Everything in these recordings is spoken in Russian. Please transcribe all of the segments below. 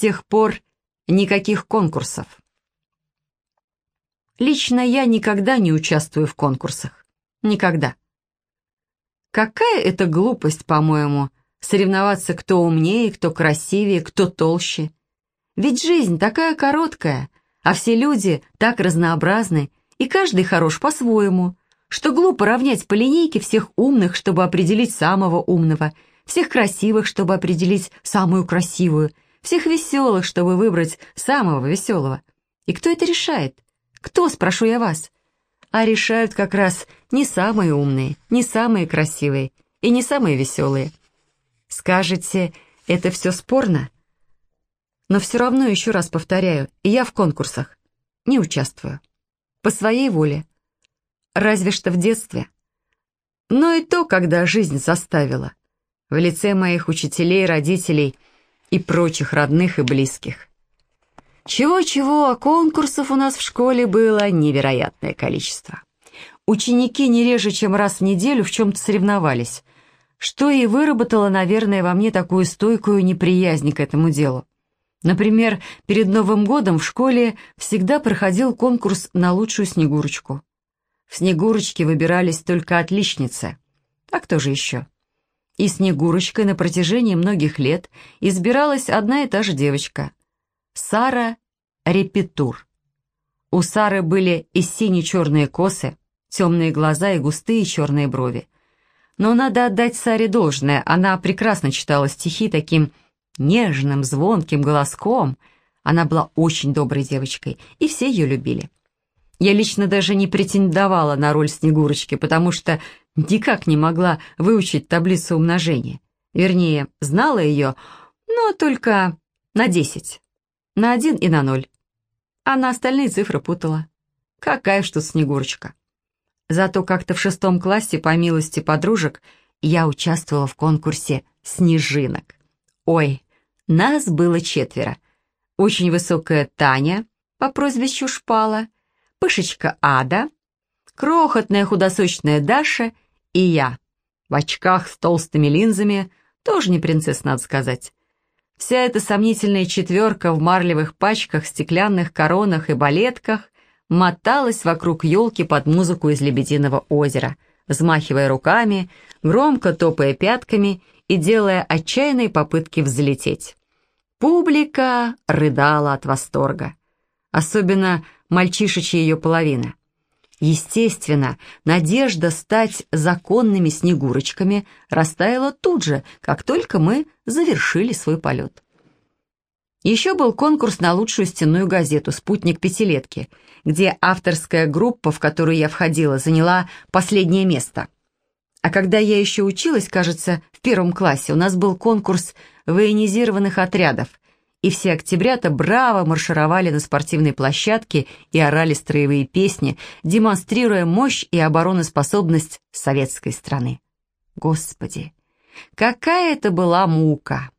тех пор никаких конкурсов. Лично я никогда не участвую в конкурсах. Никогда. Какая это глупость, по-моему, соревноваться, кто умнее, кто красивее, кто толще. Ведь жизнь такая короткая, а все люди так разнообразны, и каждый хорош по-своему, что глупо равнять по линейке всех умных, чтобы определить самого умного, всех красивых, чтобы определить самую красивую, всех веселых, чтобы выбрать самого веселого. И кто это решает? Кто, спрошу я вас? А решают как раз не самые умные, не самые красивые и не самые веселые. Скажете, это все спорно? Но все равно, еще раз повторяю, я в конкурсах не участвую. По своей воле. Разве что в детстве. Но и то, когда жизнь заставила. В лице моих учителей, родителей и прочих родных и близких. Чего-чего, а конкурсов у нас в школе было невероятное количество. Ученики не реже, чем раз в неделю в чем-то соревновались, что и выработало, наверное, во мне такую стойкую неприязнь к этому делу. Например, перед Новым годом в школе всегда проходил конкурс на лучшую Снегурочку. В Снегурочке выбирались только отличницы. А кто же еще? И Снегурочкой на протяжении многих лет избиралась одна и та же девочка. Сара Репетур. У Сары были и сине-черные косы, темные глаза и густые черные брови. Но надо отдать Саре должное, она прекрасно читала стихи таким нежным, звонким голоском. Она была очень доброй девочкой, и все ее любили. Я лично даже не претендовала на роль Снегурочки, потому что никак не могла выучить таблицу умножения. Вернее, знала ее, но только на десять. На один и на ноль. А на остальные цифры путала. Какая ж тут Снегурочка. Зато как-то в шестом классе, по милости подружек, я участвовала в конкурсе «Снежинок». Ой, нас было четверо. Очень высокая Таня по прозвищу Шпала, Пышечка Ада, крохотная худосочная Даша и я. В очках с толстыми линзами, тоже не принцесса, надо сказать. Вся эта сомнительная четверка в марлевых пачках, стеклянных коронах и балетках моталась вокруг елки под музыку из «Лебединого озера», взмахивая руками, громко топая пятками и делая отчаянные попытки взлететь. Публика рыдала от восторга. Особенно мальчишечья ее половина. Естественно, надежда стать законными снегурочками растаяла тут же, как только мы завершили свой полет. Еще был конкурс на лучшую стенную газету «Спутник пятилетки», где авторская группа, в которую я входила, заняла последнее место. А когда я еще училась, кажется, в первом классе, у нас был конкурс военизированных отрядов, и все октябрята браво маршировали на спортивной площадке и орали строевые песни, демонстрируя мощь и обороноспособность советской страны. Господи, какая это была мука!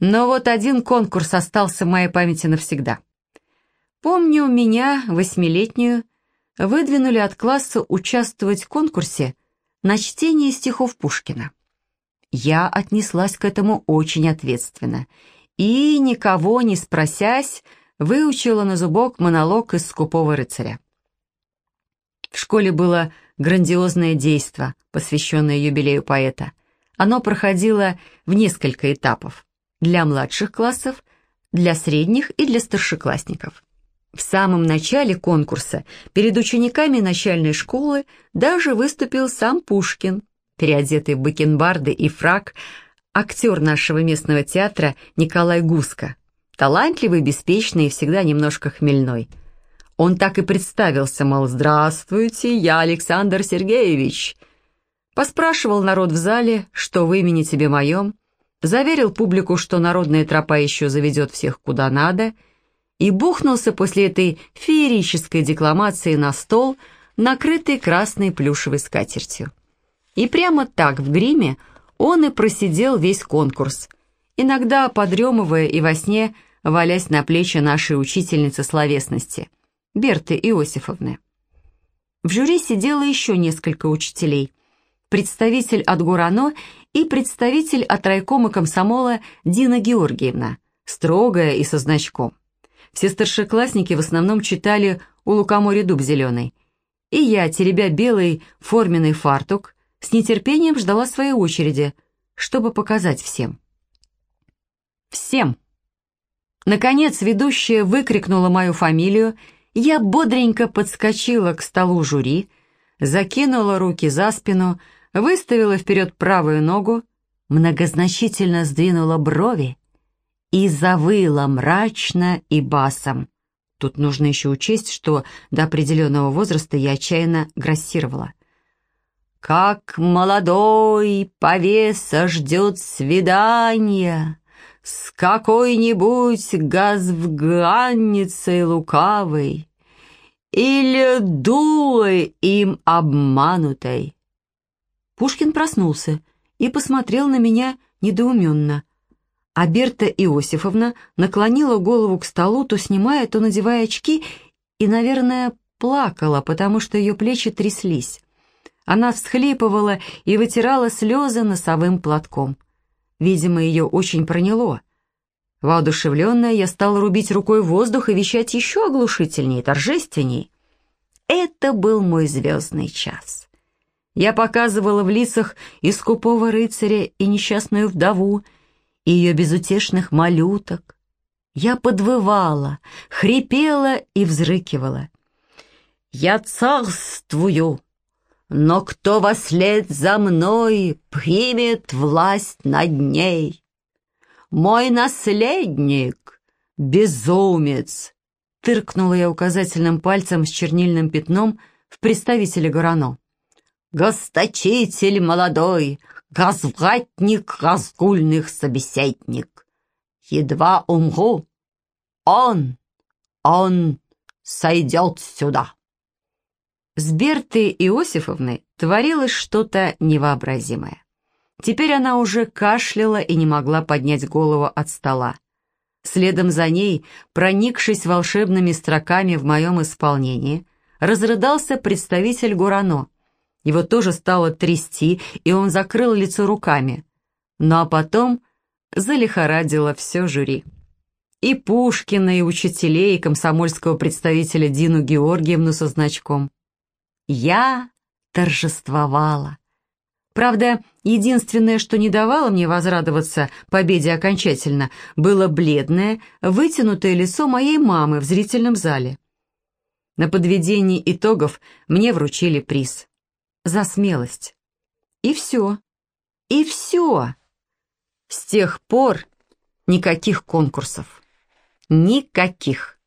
Но вот один конкурс остался в моей памяти навсегда. Помню, меня, восьмилетнюю, выдвинули от класса участвовать в конкурсе на чтение стихов Пушкина. Я отнеслась к этому очень ответственно и, никого не спросясь, выучила на зубок монолог из «Скупого рыцаря». В школе было грандиозное действо, посвященное юбилею поэта. Оно проходило в несколько этапов. Для младших классов, для средних и для старшеклассников. В самом начале конкурса перед учениками начальной школы даже выступил сам Пушкин, переодетый в бакенбарды и фрак, актер нашего местного театра Николай Гуско, талантливый, беспечный и всегда немножко хмельной. Он так и представился, мол, «Здравствуйте, я Александр Сергеевич». Поспрашивал народ в зале, что в имени тебе моем, заверил публику, что народная тропа еще заведет всех куда надо, и бухнулся после этой феерической декламации на стол, накрытый красной плюшевой скатертью. И прямо так, в гриме, он и просидел весь конкурс, иногда подремывая и во сне валясь на плечи нашей учительницы словесности, Берты Иосифовны. В жюри сидело еще несколько учителей, представитель от Гурано и представитель от райкома комсомола Дина Георгиевна, строгая и со значком. Все старшеклассники в основном читали «У лукоморья дуб зеленый». И я, теребя белый форменный фартук, с нетерпением ждала своей очереди, чтобы показать всем. Всем. Наконец ведущая выкрикнула мою фамилию, я бодренько подскочила к столу жюри, закинула руки за спину, выставила вперед правую ногу, многозначительно сдвинула брови и завыла мрачно и басом. Тут нужно еще учесть, что до определенного возраста я отчаянно грассировала. «Как молодой повеса ждет свидания!» с какой-нибудь газвганницей лукавой или дулой им обманутой. Пушкин проснулся и посмотрел на меня недоуменно. А Берта Иосифовна наклонила голову к столу, то снимая, то надевая очки, и, наверное, плакала, потому что ее плечи тряслись. Она всхлипывала и вытирала слезы носовым платком. Видимо, ее очень проняло. Воодушевленная, я стала рубить рукой воздух и вещать еще оглушительнее, торжественней. Это был мой звездный час. Я показывала в лицах и скупого рыцаря, и несчастную вдову, и ее безутешных малюток. Я подвывала, хрипела и взрыкивала. «Я царствую!» Но кто вослед за мной примет власть над ней? Мой наследник, безумец!» Тыркнула я указательным пальцем с чернильным пятном в представителя Горано. «Госточитель молодой, газвратник разгульных собеседник. Едва умру, он, он сойдет сюда». С Бертой Иосифовной творилось что-то невообразимое. Теперь она уже кашляла и не могла поднять голову от стола. Следом за ней, проникшись волшебными строками в моем исполнении, разрыдался представитель Гурано. Его тоже стало трясти, и он закрыл лицо руками. Ну а потом залихорадило все жюри. И Пушкина, и учителей, и комсомольского представителя Дину Георгиевну со значком. Я торжествовала. Правда, единственное, что не давало мне возрадоваться победе окончательно, было бледное, вытянутое лицо моей мамы в зрительном зале. На подведении итогов мне вручили приз. За смелость. И все. И все. С тех пор никаких конкурсов. Никаких.